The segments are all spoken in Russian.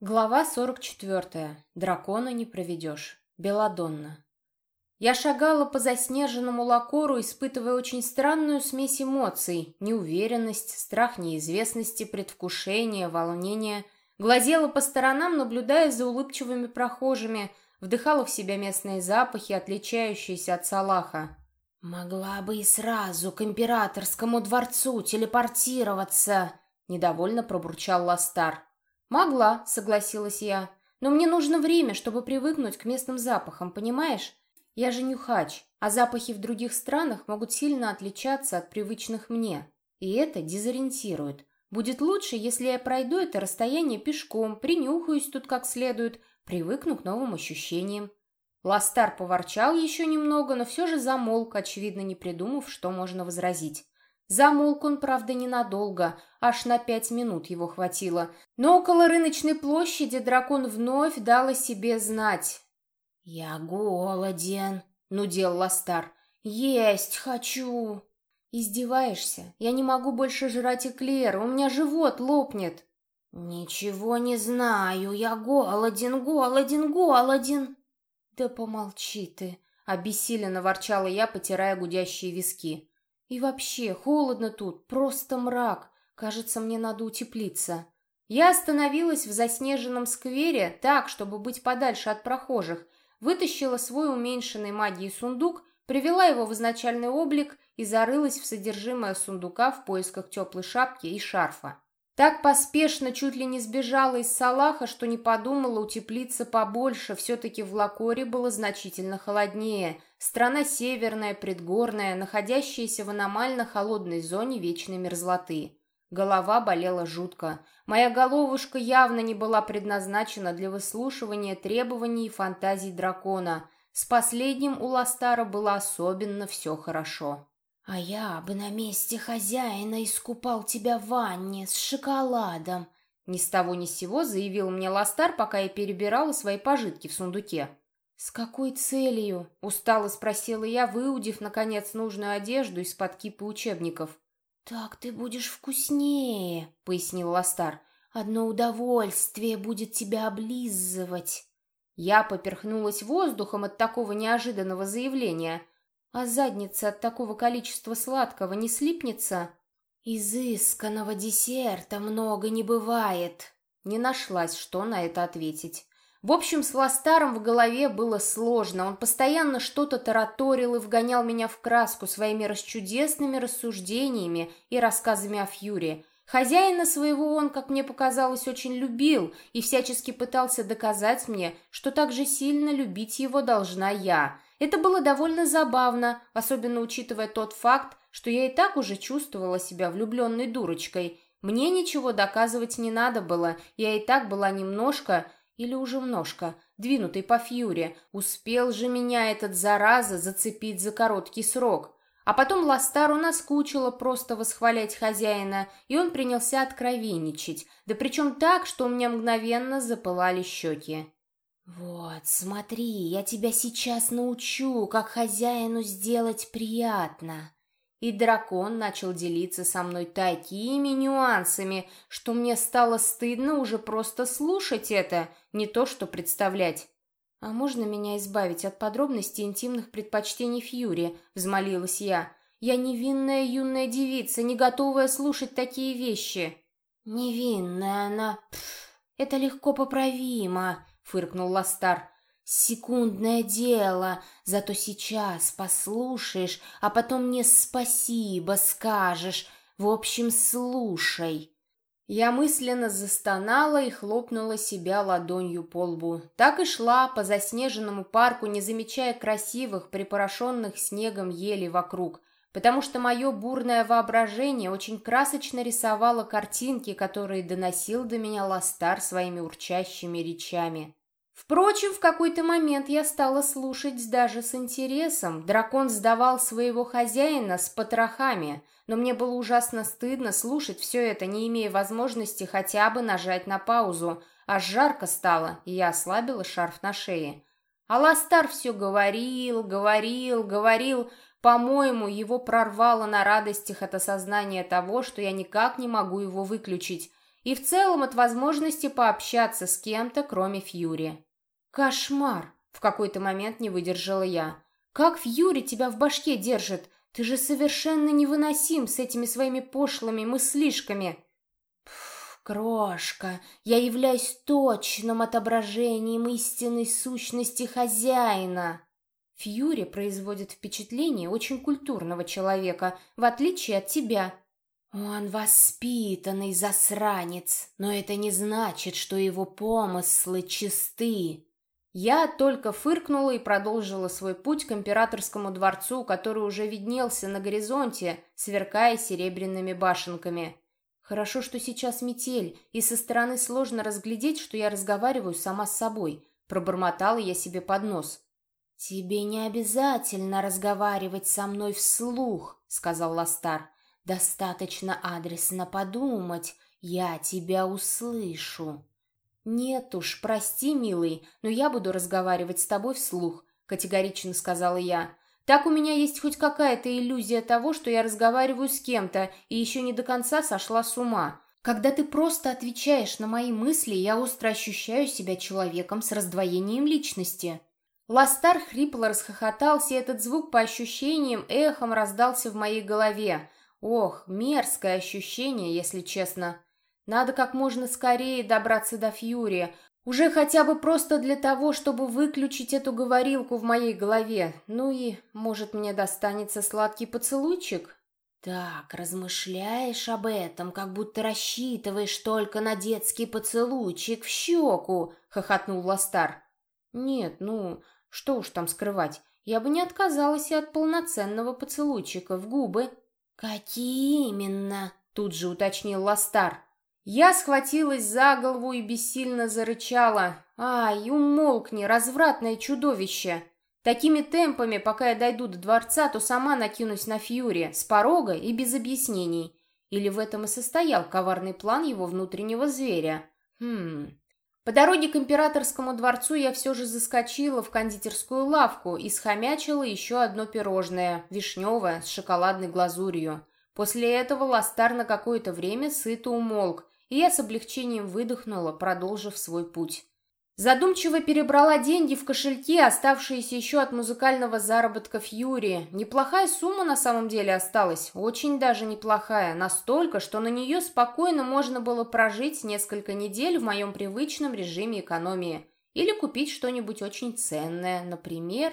Глава 44. Дракона не проведешь. Беладонна. Я шагала по заснеженному лакору, испытывая очень странную смесь эмоций. Неуверенность, страх неизвестности, предвкушение, волнение. Глазела по сторонам, наблюдая за улыбчивыми прохожими, вдыхала в себя местные запахи, отличающиеся от Салаха. «Могла бы и сразу к императорскому дворцу телепортироваться», — недовольно пробурчал Ластар. «Могла», — согласилась я. «Но мне нужно время, чтобы привыкнуть к местным запахам, понимаешь? Я же нюхач, а запахи в других странах могут сильно отличаться от привычных мне. И это дезориентирует. Будет лучше, если я пройду это расстояние пешком, принюхаюсь тут как следует, привыкну к новым ощущениям». Ластар поворчал еще немного, но все же замолк, очевидно, не придумав, что можно возразить. Замолк он, правда, ненадолго, аж на пять минут его хватило. Но около рыночной площади дракон вновь дал о себе знать. «Я голоден», — нудел Ластар. «Есть хочу». «Издеваешься? Я не могу больше жрать эклер, у меня живот лопнет». «Ничего не знаю, я голоден, голоден, голоден». «Да помолчи ты», — обессиленно ворчала я, потирая гудящие виски. И вообще, холодно тут, просто мрак. Кажется, мне надо утеплиться. Я остановилась в заснеженном сквере так, чтобы быть подальше от прохожих, вытащила свой уменьшенный магией сундук, привела его в изначальный облик и зарылась в содержимое сундука в поисках теплой шапки и шарфа. Так поспешно чуть ли не сбежала из Салаха, что не подумала утеплиться побольше. Все-таки в Лакоре было значительно холоднее. Страна северная, предгорная, находящаяся в аномально холодной зоне вечной мерзлоты. Голова болела жутко. Моя головушка явно не была предназначена для выслушивания требований и фантазий дракона. С последним у Ластара было особенно все хорошо. «А я бы на месте хозяина искупал тебя в ванне с шоколадом», ни с того ни с сего заявил мне Ластар, пока я перебирала свои пожитки в сундуке. «С какой целью?» — устало спросила я, выудив, наконец, нужную одежду из-под кипы учебников. «Так ты будешь вкуснее», — пояснил Ластар. «Одно удовольствие будет тебя облизывать». Я поперхнулась воздухом от такого неожиданного заявления — а задница от такого количества сладкого не слипнется? Изысканного десерта много не бывает. Не нашлась, что на это ответить. В общем, с Ластаром в голове было сложно. Он постоянно что-то тараторил и вгонял меня в краску своими расчудесными рассуждениями и рассказами о Фьюре. Хозяина своего он, как мне показалось, очень любил и всячески пытался доказать мне, что так же сильно любить его должна я. Это было довольно забавно, особенно учитывая тот факт, что я и так уже чувствовала себя влюбленной дурочкой. Мне ничего доказывать не надо было, я и так была немножко, или уже множко, двинутой по фьюре. Успел же меня этот зараза зацепить за короткий срок. А потом Ластару наскучило просто восхвалять хозяина, и он принялся откровенничать, да причем так, что у меня мгновенно запылали щеки. «Вот, смотри, я тебя сейчас научу, как хозяину сделать приятно». И дракон начал делиться со мной такими нюансами, что мне стало стыдно уже просто слушать это, не то что представлять. «А можно меня избавить от подробностей интимных предпочтений Фьюри?» — взмолилась я. «Я невинная юная девица, не готовая слушать такие вещи». «Невинная она... Пф, это легко поправимо», фыркнул Ластар. «Секундное дело, зато сейчас послушаешь, а потом мне спасибо скажешь. В общем, слушай». Я мысленно застонала и хлопнула себя ладонью по лбу. Так и шла по заснеженному парку, не замечая красивых, припорошенных снегом елей вокруг, потому что мое бурное воображение очень красочно рисовало картинки, которые доносил до меня Ластар своими урчащими речами. Впрочем, в какой-то момент я стала слушать даже с интересом. Дракон сдавал своего хозяина с потрохами, но мне было ужасно стыдно слушать все это, не имея возможности хотя бы нажать на паузу. Аж жарко стало, и я ослабила шарф на шее. А Ластар все говорил, говорил, говорил. По-моему, его прорвало на радостях от осознания того, что я никак не могу его выключить. и в целом от возможности пообщаться с кем-то, кроме Фьюри. «Кошмар!» — в какой-то момент не выдержала я. «Как Фьюри тебя в башке держит? Ты же совершенно невыносим с этими своими пошлыми мыслишками!» «Крошка, я являюсь точным отображением истинной сущности хозяина!» Фьюри производит впечатление очень культурного человека, в отличие от тебя. Он воспитанный засранец, но это не значит, что его помыслы чисты. Я только фыркнула и продолжила свой путь к императорскому дворцу, который уже виднелся на горизонте, сверкая серебряными башенками. Хорошо, что сейчас метель, и со стороны сложно разглядеть, что я разговариваю сама с собой. Пробормотала я себе под нос. «Тебе не обязательно разговаривать со мной вслух», — сказал Ластар. «Достаточно адресно подумать, я тебя услышу». «Нет уж, прости, милый, но я буду разговаривать с тобой вслух», — категорично сказала я. Так у меня есть хоть какая-то иллюзия того, что я разговариваю с кем-то и еще не до конца сошла с ума. Когда ты просто отвечаешь на мои мысли, я остро ощущаю себя человеком с раздвоением личности. Ластар хрипло расхохотался, и этот звук по ощущениям эхом раздался в моей голове. Ох, мерзкое ощущение, если честно. Надо как можно скорее добраться до Фьюри, уже хотя бы просто для того, чтобы выключить эту говорилку в моей голове. Ну и, может, мне достанется сладкий поцелуйчик? Так, размышляешь об этом, как будто рассчитываешь только на детский поцелуйчик в щеку, хохотнул Ластар. Нет, ну, что уж там скрывать. Я бы не отказалась и от полноценного поцелуйчика в губы. Какие именно? Тут же уточнил Ластар. Я схватилась за голову и бессильно зарычала. «Ай, умолкни, развратное чудовище!» Такими темпами, пока я дойду до дворца, то сама накинусь на Фьюри, с порога и без объяснений. Или в этом и состоял коварный план его внутреннего зверя? Хм... По дороге к императорскому дворцу я все же заскочила в кондитерскую лавку и схомячила еще одно пирожное, вишневое, с шоколадной глазурью. После этого Ластар на какое-то время сыто умолк, и я с облегчением выдохнула, продолжив свой путь. Задумчиво перебрала деньги в кошельке, оставшиеся еще от музыкального заработка Фьюри. Неплохая сумма на самом деле осталась, очень даже неплохая, настолько, что на нее спокойно можно было прожить несколько недель в моем привычном режиме экономии. Или купить что-нибудь очень ценное, например...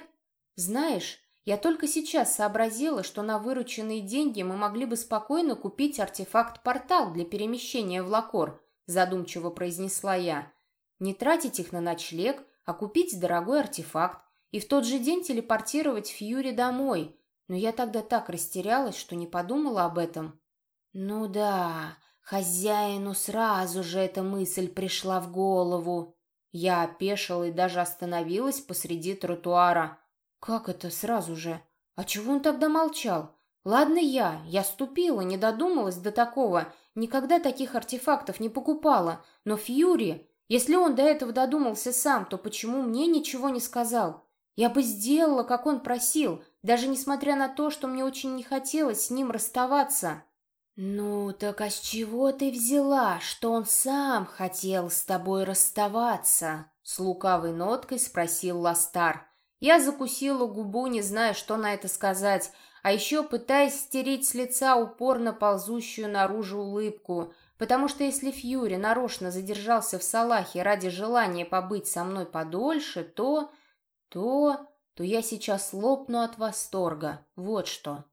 Знаешь, я только сейчас сообразила, что на вырученные деньги мы могли бы спокойно купить артефакт-портал для перемещения в Лакор, задумчиво произнесла я. Не тратить их на ночлег, а купить дорогой артефакт и в тот же день телепортировать Фьюри домой. Но я тогда так растерялась, что не подумала об этом. Ну да, хозяину сразу же эта мысль пришла в голову. Я опешила и даже остановилась посреди тротуара. Как это сразу же? А чего он тогда молчал? Ладно я, я ступила, не додумалась до такого, никогда таких артефактов не покупала, но Фьюри, если он до этого додумался сам, то почему мне ничего не сказал? Я бы сделала, как он просил, даже несмотря на то, что мне очень не хотелось с ним расставаться. «Ну, так а с чего ты взяла, что он сам хотел с тобой расставаться?» С лукавой ноткой спросил Ластар. Я закусила губу, не зная, что на это сказать, а еще пытаясь стереть с лица упорно ползущую наружу улыбку, потому что если Фьюри нарочно задержался в Салахе ради желания побыть со мной подольше, то... то... то я сейчас лопну от восторга. Вот что.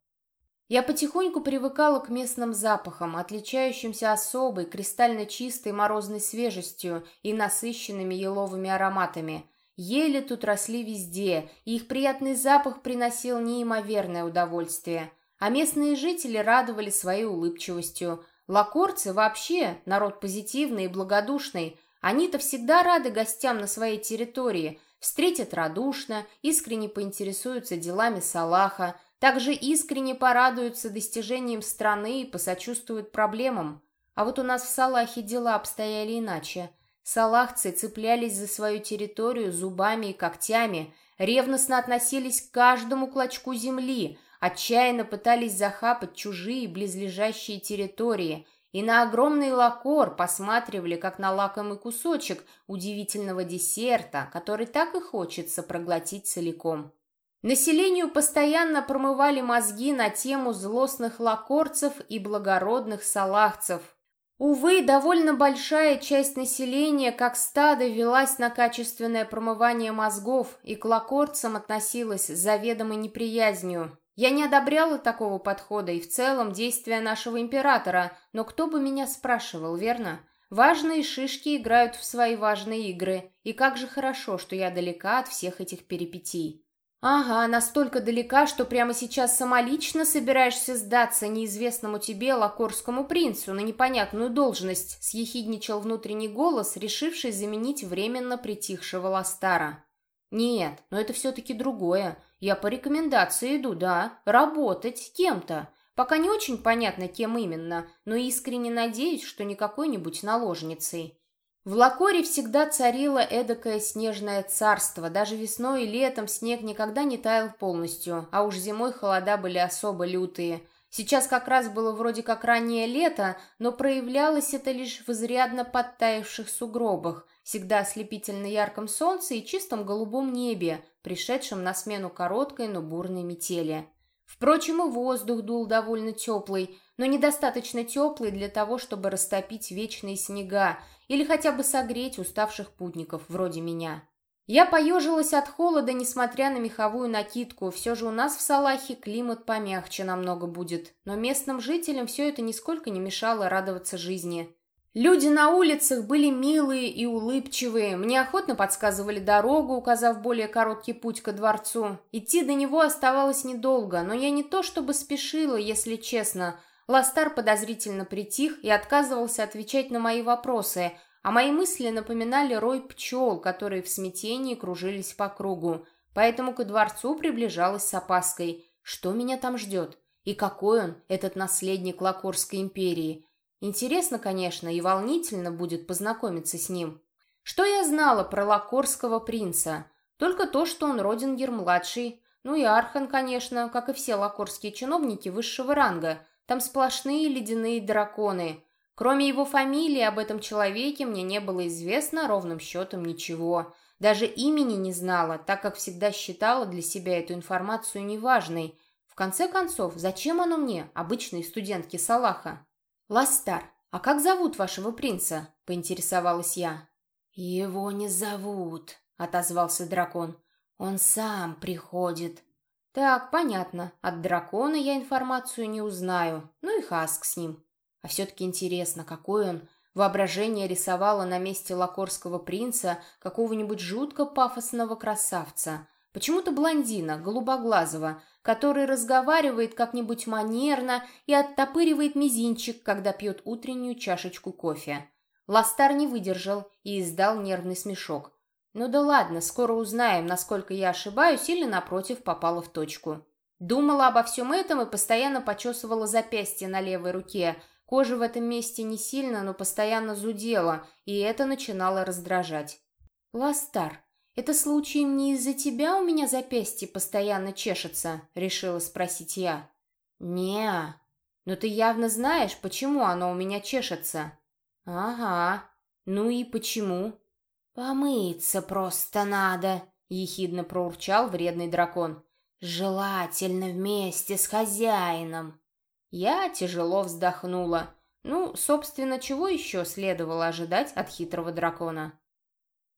Я потихоньку привыкала к местным запахам, отличающимся особой, кристально чистой морозной свежестью и насыщенными еловыми ароматами – Ели тут росли везде, и их приятный запах приносил неимоверное удовольствие. А местные жители радовали своей улыбчивостью. Лакорцы вообще народ позитивный и благодушный. Они-то всегда рады гостям на своей территории, встретят радушно, искренне поинтересуются делами Салаха, также искренне порадуются достижениям страны и посочувствуют проблемам. А вот у нас в Салахе дела обстояли иначе – Салахцы цеплялись за свою территорию зубами и когтями, ревностно относились к каждому клочку земли, отчаянно пытались захапать чужие близлежащие территории, и на огромный лакор посматривали, как на лакомый кусочек удивительного десерта, который так и хочется проглотить целиком. Населению постоянно промывали мозги на тему злостных лакорцев и благородных салахцев. Увы, довольно большая часть населения, как стадо, велась на качественное промывание мозгов и к лакорцам относилась с заведомой неприязнью. Я не одобряла такого подхода и в целом действия нашего императора, но кто бы меня спрашивал, верно? Важные шишки играют в свои важные игры, и как же хорошо, что я далека от всех этих перипетий. «Ага, настолько далека, что прямо сейчас самолично собираешься сдаться неизвестному тебе лакорскому принцу на непонятную должность», — съехидничал внутренний голос, решивший заменить временно притихшего Ластара. «Нет, но это все-таки другое. Я по рекомендации иду, да. Работать кем-то. Пока не очень понятно, кем именно, но искренне надеюсь, что не какой-нибудь наложницей». В Лакоре всегда царило эдакое снежное царство. Даже весной и летом снег никогда не таял полностью, а уж зимой холода были особо лютые. Сейчас как раз было вроде как раннее лето, но проявлялось это лишь в изрядно подтаявших сугробах, всегда ослепительно ярком солнце и чистом голубом небе, пришедшем на смену короткой, но бурной метели. Впрочем, и воздух дул довольно теплый, но недостаточно теплый для того, чтобы растопить вечные снега или хотя бы согреть уставших путников вроде меня. Я поежилась от холода, несмотря на меховую накидку. Все же у нас в Салахе климат помягче намного будет, но местным жителям все это нисколько не мешало радоваться жизни. Люди на улицах были милые и улыбчивые, мне охотно подсказывали дорогу, указав более короткий путь ко дворцу. Идти до него оставалось недолго, но я не то чтобы спешила, если честно. Ластар подозрительно притих и отказывался отвечать на мои вопросы, а мои мысли напоминали рой пчел, которые в смятении кружились по кругу. Поэтому ко дворцу приближалась с опаской. Что меня там ждет? И какой он, этот наследник Лакорской империи? Интересно, конечно, и волнительно будет познакомиться с ним. Что я знала про лакорского принца? Только то, что он Родингер-младший. Ну и Архан, конечно, как и все лакорские чиновники высшего ранга. Там сплошные ледяные драконы. Кроме его фамилии, об этом человеке мне не было известно ровным счетом ничего. Даже имени не знала, так как всегда считала для себя эту информацию неважной. В конце концов, зачем оно мне, обычной студентке Салаха? «Ластар, а как зовут вашего принца?» — поинтересовалась я. «Его не зовут», — отозвался дракон. «Он сам приходит». «Так, понятно. От дракона я информацию не узнаю. Ну и Хаск с ним. А все-таки интересно, какой он. Воображение рисовало на месте лакорского принца какого-нибудь жутко пафосного красавца. Почему-то блондина, голубоглазого, который разговаривает как-нибудь манерно и оттопыривает мизинчик, когда пьет утреннюю чашечку кофе. Ластар не выдержал и издал нервный смешок. Ну да ладно, скоро узнаем, насколько я ошибаюсь или, напротив, попала в точку. Думала обо всем этом и постоянно почесывала запястье на левой руке. Кожа в этом месте не сильно, но постоянно зудела, и это начинало раздражать. «Ластар, «Это случаем не из-за тебя у меня запястье постоянно чешется?» — решила спросить я. не Но ты явно знаешь, почему оно у меня чешется». «Ага. Ну и почему?» «Помыться просто надо», — ехидно проурчал вредный дракон. «Желательно вместе с хозяином». Я тяжело вздохнула. Ну, собственно, чего еще следовало ожидать от хитрого дракона?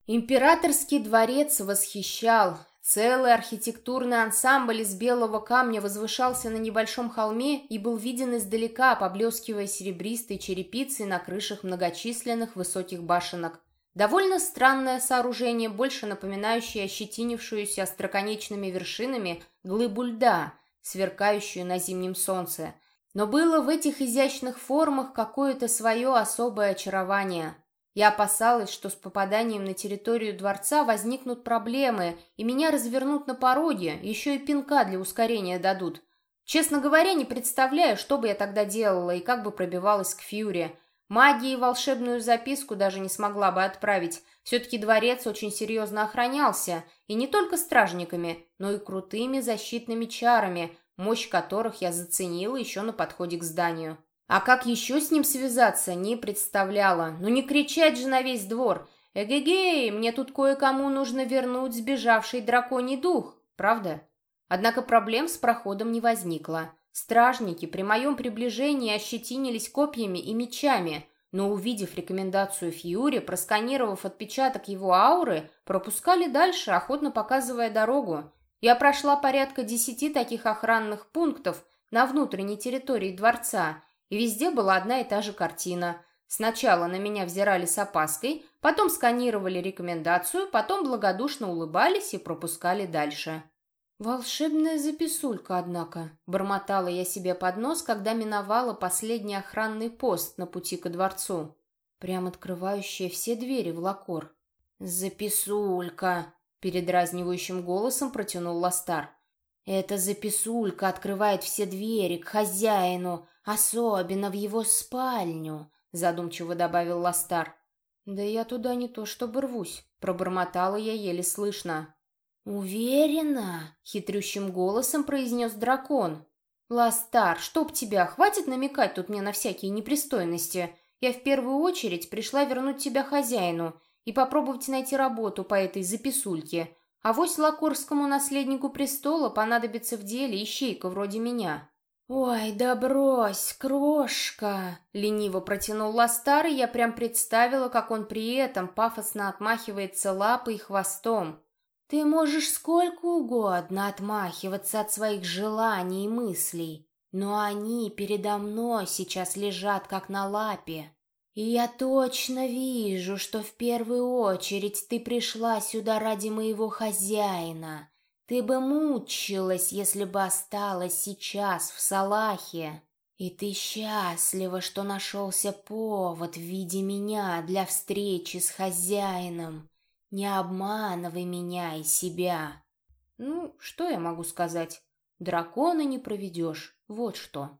Императорский дворец восхищал. Целый архитектурный ансамбль из белого камня возвышался на небольшом холме и был виден издалека, поблескивая серебристой черепицей на крышах многочисленных высоких башенок. Довольно странное сооружение, больше напоминающее ощетинившуюся остроконечными вершинами глыбу льда, сверкающую на зимнем солнце. Но было в этих изящных формах какое-то свое особое очарование. Я опасалась, что с попаданием на территорию дворца возникнут проблемы, и меня развернут на пороге, еще и пинка для ускорения дадут. Честно говоря, не представляю, что бы я тогда делала и как бы пробивалась к Фьюре. Магии и волшебную записку даже не смогла бы отправить. Все-таки дворец очень серьезно охранялся, и не только стражниками, но и крутыми защитными чарами, мощь которых я заценила еще на подходе к зданию. А как еще с ним связаться, не представляла. Ну не кричать же на весь двор. Эгегей, мне тут кое-кому нужно вернуть сбежавший драконий дух, правда? Однако проблем с проходом не возникло. Стражники при моем приближении ощетинились копьями и мечами, но, увидев рекомендацию Фьюри, просканировав отпечаток его ауры, пропускали дальше, охотно показывая дорогу. Я прошла порядка десяти таких охранных пунктов на внутренней территории дворца, и везде была одна и та же картина. Сначала на меня взирали с опаской, потом сканировали рекомендацию, потом благодушно улыбались и пропускали дальше. «Волшебная записулька, однако», — бормотала я себе под нос, когда миновала последний охранный пост на пути ко дворцу, прям открывающая все двери в лакор. «Записулька», — передразнивающим голосом протянул Ластар. «Эта записулька открывает все двери к хозяину, особенно в его спальню», — задумчиво добавил Ластар. «Да я туда не то чтобы рвусь», — пробормотала я еле слышно. «Уверена?» — хитрющим голосом произнес дракон. «Ластар, чтоб тебя, хватит намекать тут мне на всякие непристойности. Я в первую очередь пришла вернуть тебя хозяину и попробовать найти работу по этой записульке. А вось лакорскому наследнику престола понадобится в деле ищейка вроде меня». «Ой, да брось, крошка!» — лениво протянул Ластар, и я прям представила, как он при этом пафосно отмахивается лапой и хвостом. Ты можешь сколько угодно отмахиваться от своих желаний и мыслей, но они передо мной сейчас лежат как на лапе. Я точно вижу, что в первую очередь ты пришла сюда ради моего хозяина. Ты бы мучилась, если бы осталась сейчас в Салахе. И ты счастлива, что нашелся повод в виде меня для встречи с хозяином. Не обманывай меня и себя. Ну, что я могу сказать? Дракона не проведешь, вот что.